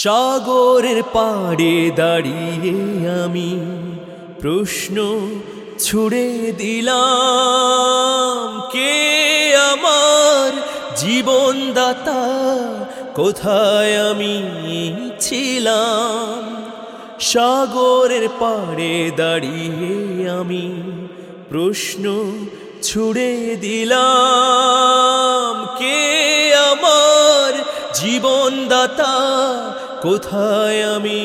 সাগরের পাড়ে দাঁড়িয়ে আমি প্রশ্ন ছুড়ে দিলাম, কে আমার জীবনদাতা? কোথায় আমি ছিলাম? সাগরের পাড়ে দাঁড়িয়ে আমি প্রশ্ন ছুড়ে দিলাম, কে আমার জীবনদাতা? কোথায় আমি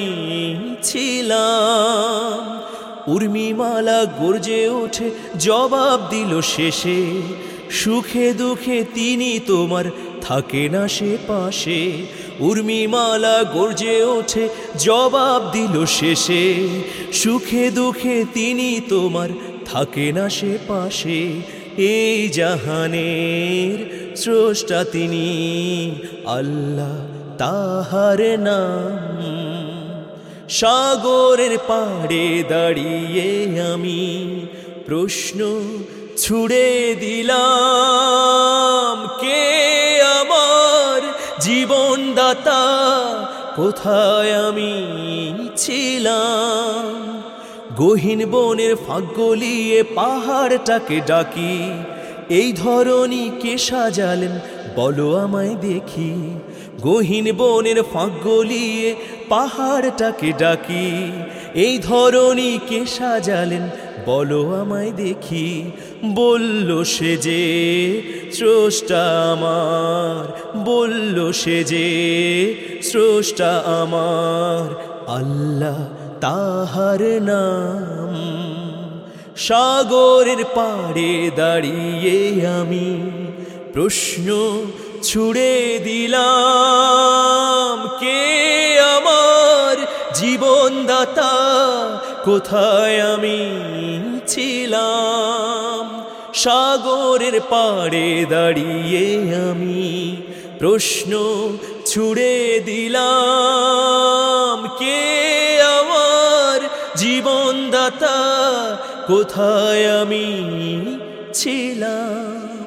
ছিলাম? উর্মিমালা গর্জে ওঠে, জবাব দিল শেষে, সুখে দুঃখে তিনি তোমার থাকে না সে পাশে। উর্মিমালা গর্জে ওঠে, জবাব দিল শেষে, সুখে দুঃখে তিনি তোমার থাকে না সে পাশে। এই জাহানের স্রষ্টা তিনি আল্লাহ। তাহার নাম। সাগরের পাড়ে দাঁড়িয়ে আমি প্রশ্ন ছুড়ে দিলাম, কে আমার জীবনদাতা, কোথায় আমি ছিলাম? গহীন বনের ফাঁক পাহাড়টাকে ডাকি এই ধরনী কে সাজালেন? বলো আমায় দেখি। গহীন বনের ফাঁক গলিয়ে পাহাড়টাকে ডাকি। এই ধরনী কে সাজালেন? বলো আমায় দেখি। বলল সে যে, স্রষ্টা আমার। বলল সে যে, স্রষ্টা আমার। আল্লাহ তাহার নাম। সাগরের পাড়ে দাঁড়িয়ে আমি প্রশ্ন ছুড়ে দিলাম, কে আমার জীবনদাতা? কোথায় আমি ছিলাম? সাগরের পাড়ে দাঁড়িয়ে আমি প্রশ্ন ছুড়ে দিলাম, কে জীবনদাতা কোথায় আমি ছিলাম?